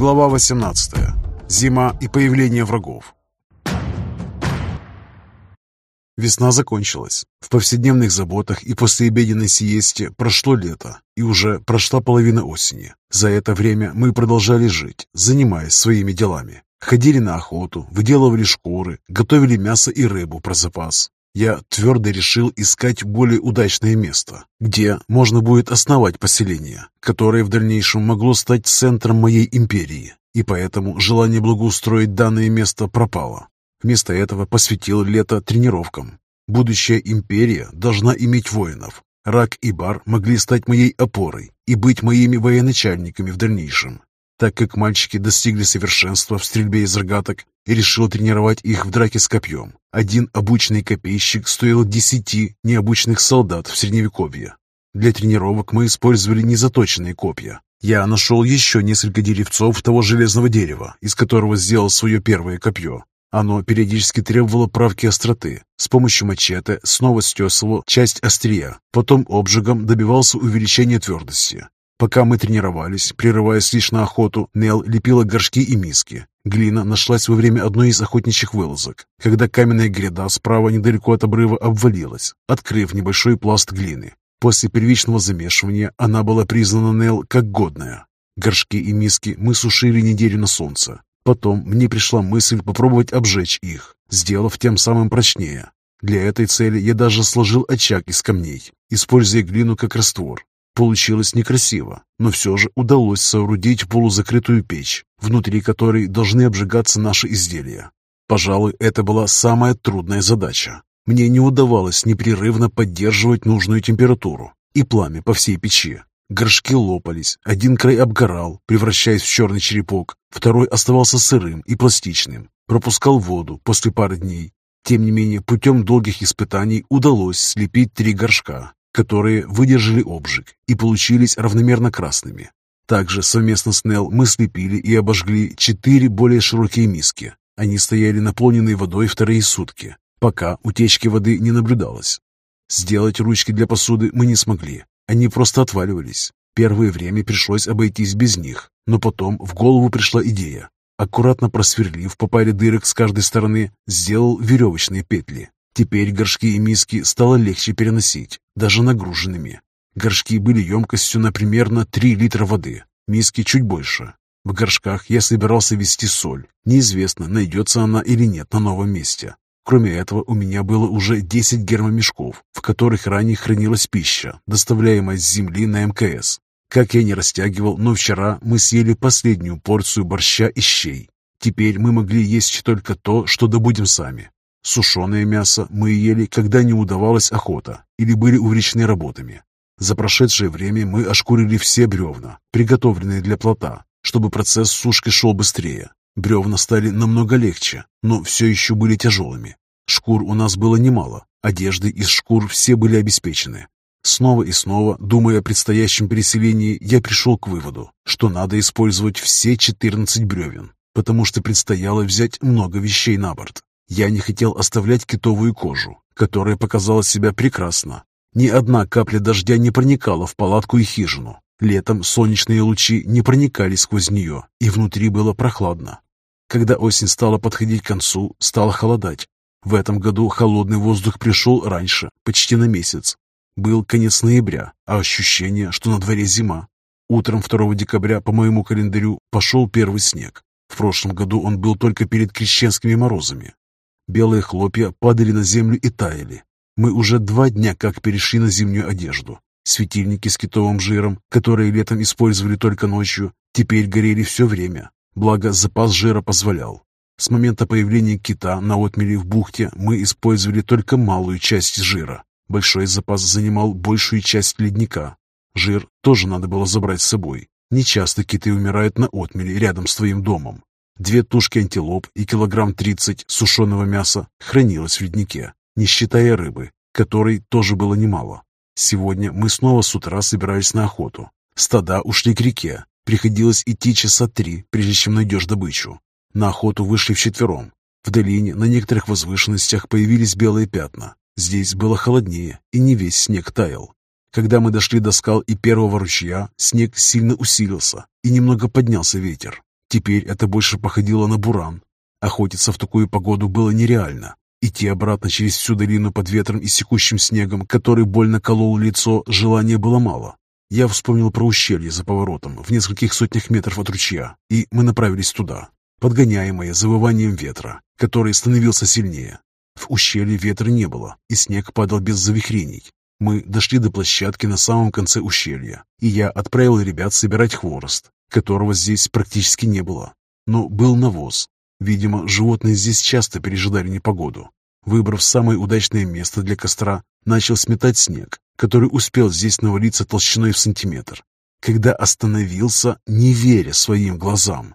Глава 18. Зима и появление врагов. Весна закончилась. В повседневных заботах и послеобеденной сиесте прошло лето, и уже прошла половина осени. За это время мы продолжали жить, занимаясь своими делами. Ходили на охоту, выделывали шкуры, готовили мясо и рыбу про запас. Я твердо решил искать более удачное место, где можно будет основать поселение, которое в дальнейшем могло стать центром моей империи, и поэтому желание благоустроить данное место пропало. Вместо этого посвятил лето тренировкам. Будущая империя должна иметь воинов. Рак и Бар могли стать моей опорой и быть моими военачальниками в дальнейшем. Так как мальчики достигли совершенства в стрельбе из рогаток, и решил тренировать их в драке с копьем. Один обученный копейщик стоил десяти необученных солдат в Средневековье. Для тренировок мы использовали незаточенные копья. Я нашел еще несколько деревцов того железного дерева, из которого сделал свое первое копье. Оно периодически требовало правки остроты. С помощью мачете снова стесывал часть острия, потом обжигом добивался увеличения твердости. Пока мы тренировались, прерываясь лишь на охоту, Нел лепила горшки и миски. Глина нашлась во время одной из охотничьих вылазок, когда каменная гряда справа недалеко от обрыва обвалилась, открыв небольшой пласт глины. После первичного замешивания она была признана Нел как годная. Горшки и миски мы сушили неделю на солнце. Потом мне пришла мысль попробовать обжечь их, сделав тем самым прочнее. Для этой цели я даже сложил очаг из камней, используя глину как раствор. Получилось некрасиво, но все же удалось соорудить полузакрытую печь, внутри которой должны обжигаться наши изделия. Пожалуй, это была самая трудная задача. Мне не удавалось непрерывно поддерживать нужную температуру и пламя по всей печи. Горшки лопались, один край обгорал, превращаясь в черный черепок, второй оставался сырым и пластичным, пропускал воду после пары дней. Тем не менее, путем долгих испытаний удалось слепить три горшка, которые выдержали обжиг и получились равномерно красными. Также совместно с Нел мы слепили и обожгли четыре более широкие миски. Они стояли наполненные водой вторые сутки, пока утечки воды не наблюдалось. Сделать ручки для посуды мы не смогли, они просто отваливались. Первое время пришлось обойтись без них, но потом в голову пришла идея. Аккуратно просверлив по паре дырок с каждой стороны, сделал веревочные петли. Теперь горшки и миски стало легче переносить, даже нагруженными. Горшки были емкостью на примерно 3 литра воды, миски чуть больше. В горшках я собирался вести соль. Неизвестно, найдется она или нет на новом месте. Кроме этого, у меня было уже 10 гермомешков, в которых ранее хранилась пища, доставляемая с земли на МКС. Как я не растягивал, но вчера мы съели последнюю порцию борща и щей. Теперь мы могли есть только то, что добудем сами. Сушеное мясо мы ели, когда не удавалась охота или были увлечены работами. За прошедшее время мы ошкурили все бревна, приготовленные для плота, чтобы процесс сушки шел быстрее. Бревна стали намного легче, но все еще были тяжелыми. Шкур у нас было немало, одежды из шкур все были обеспечены. Снова и снова, думая о предстоящем переселении, я пришел к выводу, что надо использовать все 14 бревен, потому что предстояло взять много вещей на борт. Я не хотел оставлять китовую кожу, которая показала себя прекрасно. Ни одна капля дождя не проникала в палатку и хижину. Летом солнечные лучи не проникали сквозь нее, и внутри было прохладно. Когда осень стала подходить к концу, стало холодать. В этом году холодный воздух пришел раньше, почти на месяц. Был конец ноября, а ощущение, что на дворе зима. Утром 2 декабря по моему календарю пошел первый снег. В прошлом году он был только перед крещенскими морозами. Белые хлопья падали на землю и таяли. Мы уже два дня как перешли на зимнюю одежду. Светильники с китовым жиром, которые летом использовали только ночью, теперь горели все время. Благо, запас жира позволял. С момента появления кита на отмеле в бухте мы использовали только малую часть жира. Большой запас занимал большую часть ледника. Жир тоже надо было забрать с собой. Нечасто киты умирают на отмеле рядом с твоим домом. Две тушки антилоп и килограмм 30 сушеного мяса хранилось в леднике, не считая рыбы, которой тоже было немало. Сегодня мы снова с утра собирались на охоту. Стада ушли к реке. Приходилось идти часа три, прежде чем найдешь добычу. На охоту вышли вчетвером. В долине на некоторых возвышенностях появились белые пятна. Здесь было холоднее, и не весь снег таял. Когда мы дошли до скал и первого ручья, снег сильно усилился, и немного поднялся ветер. Теперь это больше походило на буран. Охотиться в такую погоду было нереально. Идти обратно через всю долину под ветром и секущим снегом, который больно колол лицо, желания было мало. Я вспомнил про ущелье за поворотом, в нескольких сотнях метров от ручья, и мы направились туда, подгоняемые завыванием ветра, который становился сильнее. В ущелье ветра не было, и снег падал без завихрений. Мы дошли до площадки на самом конце ущелья, и я отправил ребят собирать хворост, которого здесь практически не было. Но был навоз, Видимо, животные здесь часто пережидали непогоду. Выбрав самое удачное место для костра, начал сметать снег, который успел здесь навалиться толщиной в сантиметр. Когда остановился, не веря своим глазам.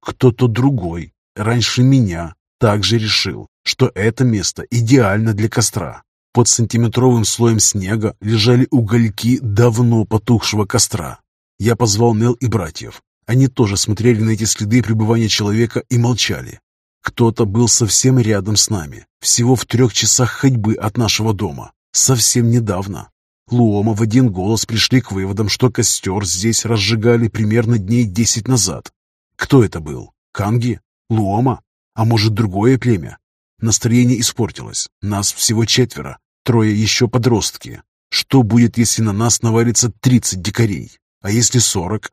Кто-то другой, раньше меня, также решил, что это место идеально для костра. Под сантиметровым слоем снега лежали угольки давно потухшего костра. Я позвал Нел и братьев. Они тоже смотрели на эти следы пребывания человека и молчали. Кто-то был совсем рядом с нами, всего в трех часах ходьбы от нашего дома, совсем недавно. Луома в один голос пришли к выводам, что костер здесь разжигали примерно дней десять назад. Кто это был? Канги? Луома? А может, другое племя? Настроение испортилось. Нас всего четверо, трое еще подростки. Что будет, если на нас навалится тридцать дикарей? А если сорок?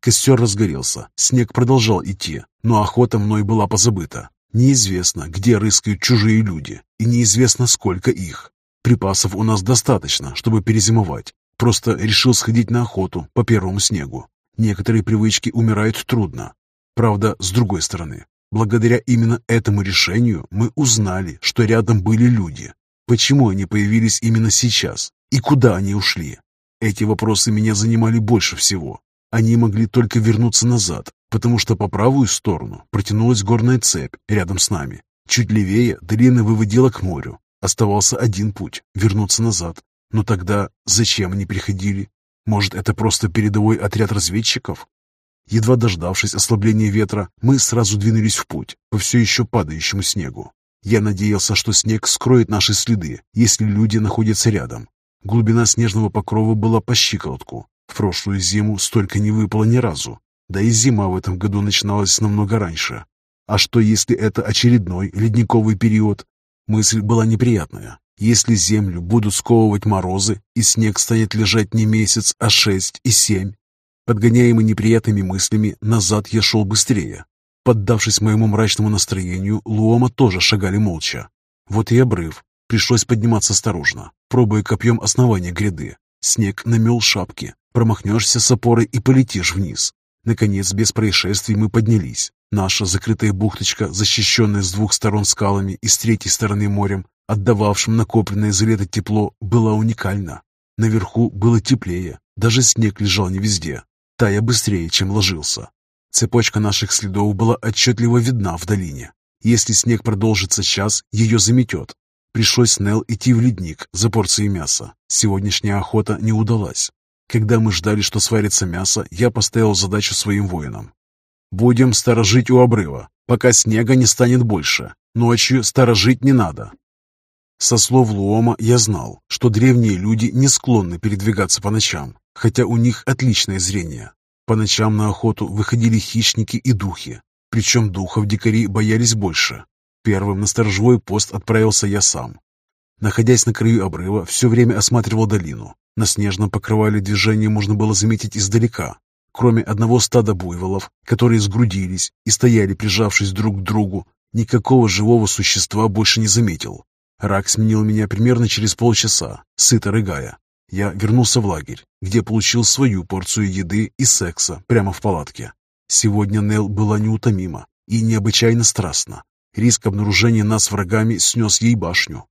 Костер разгорелся, снег продолжал идти, но охота мной была позабыта. Неизвестно, где рыскают чужие люди, и неизвестно, сколько их. Припасов у нас достаточно, чтобы перезимовать. Просто решил сходить на охоту по первому снегу. Некоторые привычки умирают трудно. Правда, с другой стороны, благодаря именно этому решению мы узнали, что рядом были люди. Почему они появились именно сейчас? И куда они ушли? Эти вопросы меня занимали больше всего. Они могли только вернуться назад, потому что по правую сторону протянулась горная цепь рядом с нами. Чуть левее долина выводила к морю. Оставался один путь – вернуться назад. Но тогда зачем они приходили? Может, это просто передовой отряд разведчиков? Едва дождавшись ослабления ветра, мы сразу двинулись в путь по все еще падающему снегу. Я надеялся, что снег скроет наши следы, если люди находятся рядом. Глубина снежного покрова была по щиколотку, в прошлую зиму столько не выпало ни разу, да и зима в этом году начиналась намного раньше. А что, если это очередной ледниковый период? Мысль была неприятная. Если землю будут сковывать морозы, и снег станет лежать не месяц, а шесть и семь. Подгоняемый неприятными мыслями, назад я шел быстрее. Поддавшись моему мрачному настроению, Луома тоже шагали молча. Вот и обрыв. Пришлось подниматься осторожно, пробуя копьем основания гряды. Снег намел шапки, Промахнешься с опорой и полетишь вниз. Наконец, без происшествий мы поднялись. Наша закрытая бухточка, защищенная с двух сторон скалами и с третьей стороны морем, отдававшим накопленное за лето тепло, была уникальна. Наверху было теплее, даже снег лежал не везде, тая быстрее, чем ложился. Цепочка наших следов была отчетливо видна в долине. Если снег продолжится час, ее заметет. Пришлось Нел идти в ледник за порцией мяса. Сегодняшняя охота не удалась. Когда мы ждали, что сварится мясо, я поставил задачу своим воинам. «Будем сторожить у обрыва, пока снега не станет больше. Ночью сторожить не надо». Со слов Луома я знал, что древние люди не склонны передвигаться по ночам, хотя у них отличное зрение. По ночам на охоту выходили хищники и духи, причем духов дикари боялись больше. Первым на сторожевой пост отправился я сам. Находясь на краю обрыва, все время осматривал долину, на снежном покрывале движение можно было заметить издалека. Кроме одного стада буйволов, которые сгрудились и стояли, прижавшись друг к другу, никакого живого существа больше не заметил. Рак сменил меня примерно через полчаса, сыто рыгая. Я вернулся в лагерь, где получил свою порцию еды и секса прямо в палатке. Сегодня Нел была неутомима и необычайно страстна. Риск обнаружения нас врагами снес ей башню.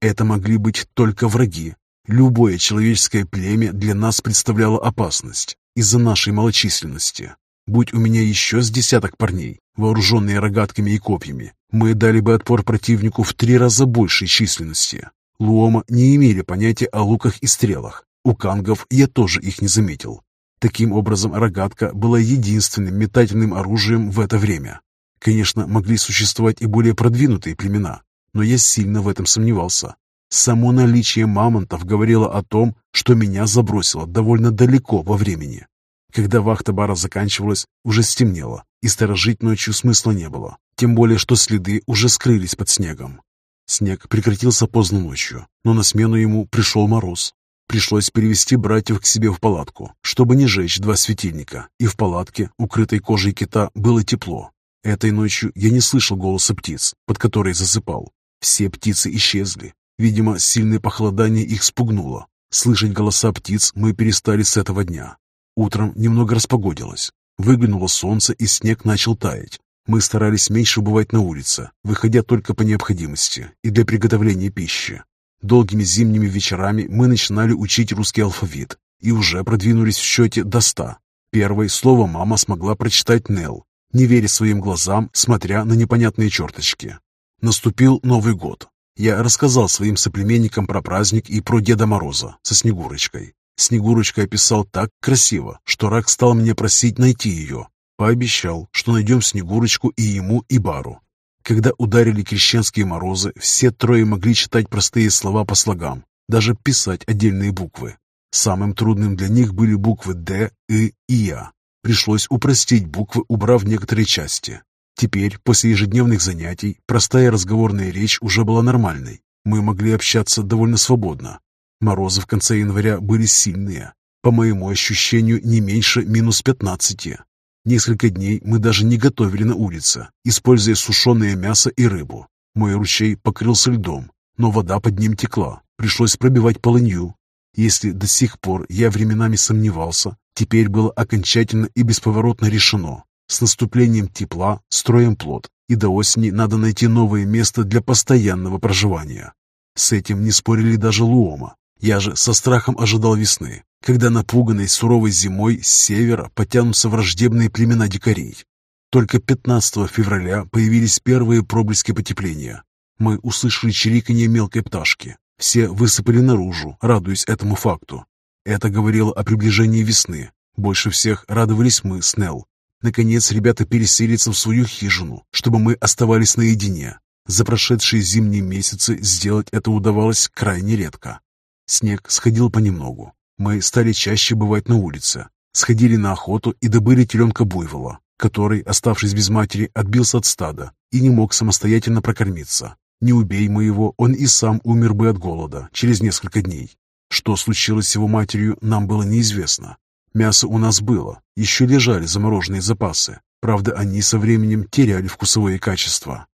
Это могли быть только враги, Любое человеческое племя для нас представляло опасность из-за нашей малочисленности. Будь у меня еще с десяток парней, вооруженные рогатками и копьями, мы дали бы отпор противнику в три раза большей численности. Луома не имели понятия о луках и стрелах. У кангов я тоже их не заметил. Таким образом, рогатка была единственным метательным оружием в это время. Конечно, могли существовать и более продвинутые племена, но я сильно в этом сомневался. Само наличие мамонтов говорило о том, что меня забросило довольно далеко во времени. Когда вахта бара заканчивалась, уже стемнело, и сторожить ночью смысла не было, тем более, что следы уже скрылись под снегом. Снег прекратился поздно ночью, но на смену ему пришел мороз. Пришлось перевести братьев к себе в палатку, чтобы не жечь два светильника, и в палатке, укрытой кожей кита, было тепло. Этой ночью я не слышал голоса птиц, под которые засыпал. Все птицы исчезли. Видимо, сильное похолодание их спугнуло. Слышать голоса птиц мы перестали с этого дня. Утром немного распогодилось. Выглянуло солнце, и снег начал таять. Мы старались меньше бывать на улице, выходя только по необходимости и для приготовления пищи. Долгими зимними вечерами мы начинали учить русский алфавит и уже продвинулись в счете до ста. Первое слово мама смогла прочитать Нел, не веря своим глазам, смотря на непонятные черточки. Наступил Новый год. Я рассказал своим соплеменникам про праздник и про Деда Мороза со Снегурочкой. Снегурочка описал так красиво, что Рак стал меня просить найти ее. Пообещал, что найдем Снегурочку и ему, и Бару. Когда ударили крещенские морозы, все трое могли читать простые слова по слогам, даже писать отдельные буквы. Самым трудным для них были буквы «Д», «И» и «Я». Пришлось упростить буквы, убрав некоторые части. Теперь, после ежедневных занятий, простая разговорная речь уже была нормальной. Мы могли общаться довольно свободно. Морозы в конце января были сильные. По моему ощущению, не меньше минус пятнадцати. Несколько дней мы даже не готовили на улице, используя сушеное мясо и рыбу. Мой ручей покрылся льдом, но вода под ним текла. Пришлось пробивать полынью. Если до сих пор я временами сомневался, теперь было окончательно и бесповоротно решено. С наступлением тепла строим плод, и до осени надо найти новое место для постоянного проживания. С этим не спорили даже Луома. Я же со страхом ожидал весны, когда напуганной суровой зимой с севера потянутся враждебные племена дикарей. Только 15 февраля появились первые проблески потепления. Мы услышали чириканье мелкой пташки. Все высыпали наружу, радуясь этому факту. Это говорило о приближении весны. Больше всех радовались мы с Нелл. Наконец ребята переселятся в свою хижину, чтобы мы оставались наедине. За прошедшие зимние месяцы сделать это удавалось крайне редко. Снег сходил понемногу, мы стали чаще бывать на улице, сходили на охоту и добыли теленка буйвола, который, оставшись без матери, отбился от стада и не мог самостоятельно прокормиться. Не убей мы его, он и сам умер бы от голода через несколько дней. Что случилось с его матерью, нам было неизвестно. Мясо у нас было, еще лежали замороженные запасы. Правда, они со временем теряли вкусовые качества.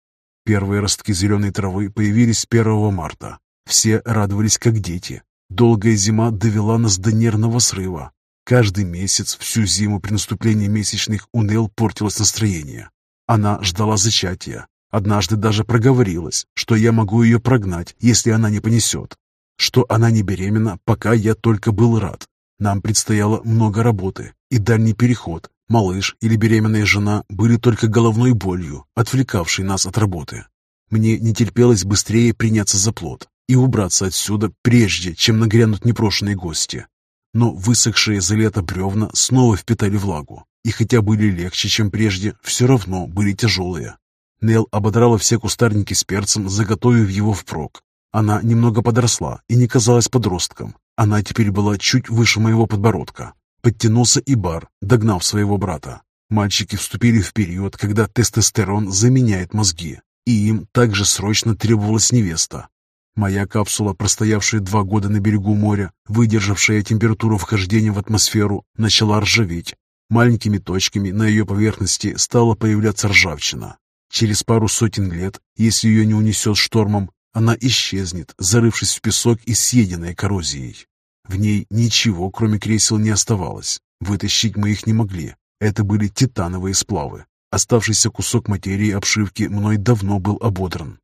Первые ростки зеленой травы появились 1 марта. Все радовались как дети, Долгая зима довела нас до нервного срыва. Каждый месяц, всю зиму при наступлении месячных у Нел портилось настроение. Она ждала зачатия. Однажды даже проговорилась, что я могу ее прогнать, если она не понесет. Что она не беременна, пока я только был рад. Нам предстояло много работы, и дальний переход, малыш или беременная жена были только головной болью, отвлекавшей нас от работы. Мне не терпелось быстрее приняться за плод и убраться отсюда, прежде чем нагрянут непрошенные гости. Но высохшие за лето бревна снова впитали влагу, и хотя были легче, чем прежде, все равно были тяжелые. Нел ободрала все кустарники с перцем, заготовив его впрок. Она немного подросла и не казалась подростком. Она теперь была чуть выше моего подбородка. Подтянулся и бар, догнав своего брата. Мальчики вступили в период, когда тестостерон заменяет мозги, и им также срочно требовалась невеста. Моя капсула, простоявшая два года на берегу моря, выдержавшая температуру вхождения в атмосферу, начала ржаветь. Маленькими точками на ее поверхности стала появляться ржавчина. Через пару сотен лет, если ее не унесет штормом, она исчезнет, зарывшись в песок и съеденной коррозией. В ней ничего, кроме кресел, не оставалось. Вытащить мы их не могли. Это были титановые сплавы. Оставшийся кусок материи обшивки мной давно был ободран.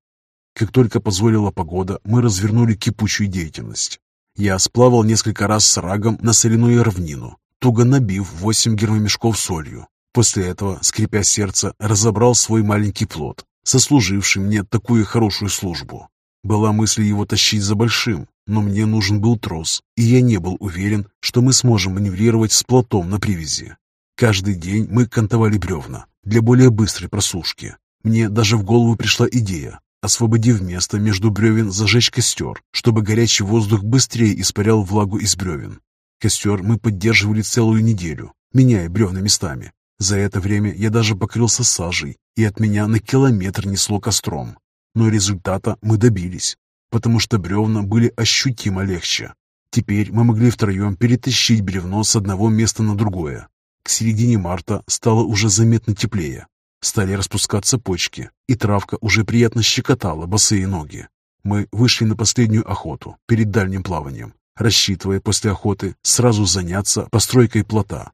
Как только позволила погода, мы развернули кипучую деятельность. Я сплавал несколько раз с рагом на соляную равнину, туго набив восемь гермомешков солью. После этого, скрипя сердце, разобрал свой маленький плод, сослуживший мне такую хорошую службу. Была мысль его тащить за большим, но мне нужен был трос, и я не был уверен, что мы сможем маневрировать с плотом на привязи. Каждый день мы кантовали бревна для более быстрой просушки. Мне даже в голову пришла идея освободив место между бревен, зажечь костер, чтобы горячий воздух быстрее испарял влагу из бревен. Костер мы поддерживали целую неделю, меняя бревна местами. За это время я даже покрылся сажей, и от меня на километр несло костром. Но результата мы добились, потому что бревна были ощутимо легче. Теперь мы могли втроем перетащить бревно с одного места на другое. К середине марта стало уже заметно теплее. Стали распускаться почки, и травка уже приятно щекотала босые ноги. Мы вышли на последнюю охоту перед дальним плаванием, рассчитывая после охоты сразу заняться постройкой плота.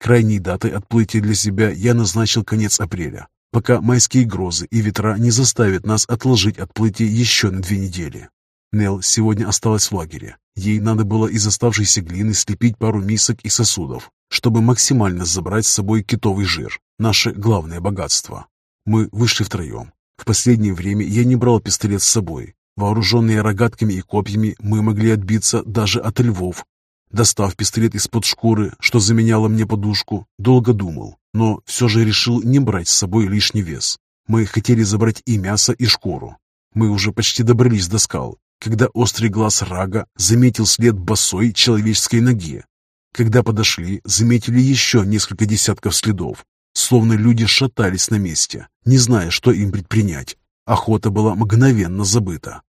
Крайней датой отплытия для себя я назначил конец апреля, пока майские грозы и ветра не заставят нас отложить отплытие еще на две недели. Нел сегодня осталась в лагере. Ей надо было из оставшейся глины слепить пару мисок и сосудов, чтобы максимально забрать с собой китовый жир, наше главное богатство. Мы вышли втроем. В последнее время я не брал пистолет с собой. Вооруженные рогатками и копьями, мы могли отбиться даже от львов. Достав пистолет из-под шкуры, что заменяло мне подушку, долго думал, но все же решил не брать с собой лишний вес. Мы хотели забрать и мясо, и шкуру. Мы уже почти добрались до скал, когда острый глаз Рага заметил след босой человеческой ноги. Когда подошли, заметили еще несколько десятков следов, словно люди шатались на месте, не зная, что им предпринять. Охота была мгновенно забыта.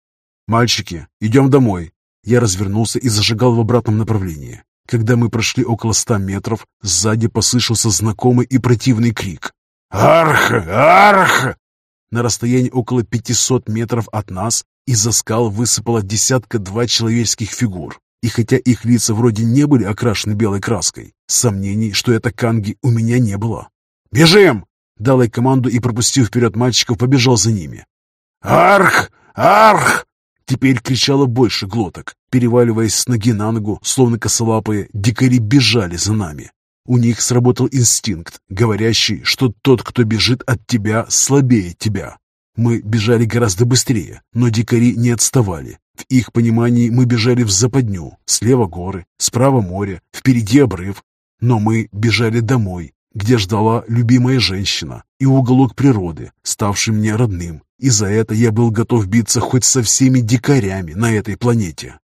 «Мальчики, идем домой!» Я развернулся и зажигал в обратном направлении. Когда мы прошли около ста метров, сзади послышался знакомый и противный крик. «Арх! Арх!» На расстоянии около пятисот метров от нас из-за скал высыпало десятка-два человеческих фигур. И хотя их лица вроде не были окрашены белой краской, сомнений, что это канги, у меня не было. «Бежим!» Дал я команду и, пропустив вперед мальчиков, побежал за ними. «Арх! Арх!» Теперь кричало больше глоток. Переваливаясь с ноги на ногу, словно косолапые, дикари бежали за нами. У них сработал инстинкт, говорящий, что тот, кто бежит от тебя, слабее тебя. Мы бежали гораздо быстрее, но дикари не отставали. В их понимании мы бежали в западню, слева горы, справа море, впереди обрыв. Но мы бежали домой, где ждала любимая женщина и уголок природы, ставший мне родным. И за это я был готов биться хоть со всеми дикарями на этой планете.